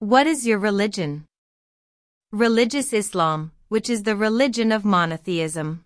What is your religion? Religious Islam, which is the religion of monotheism.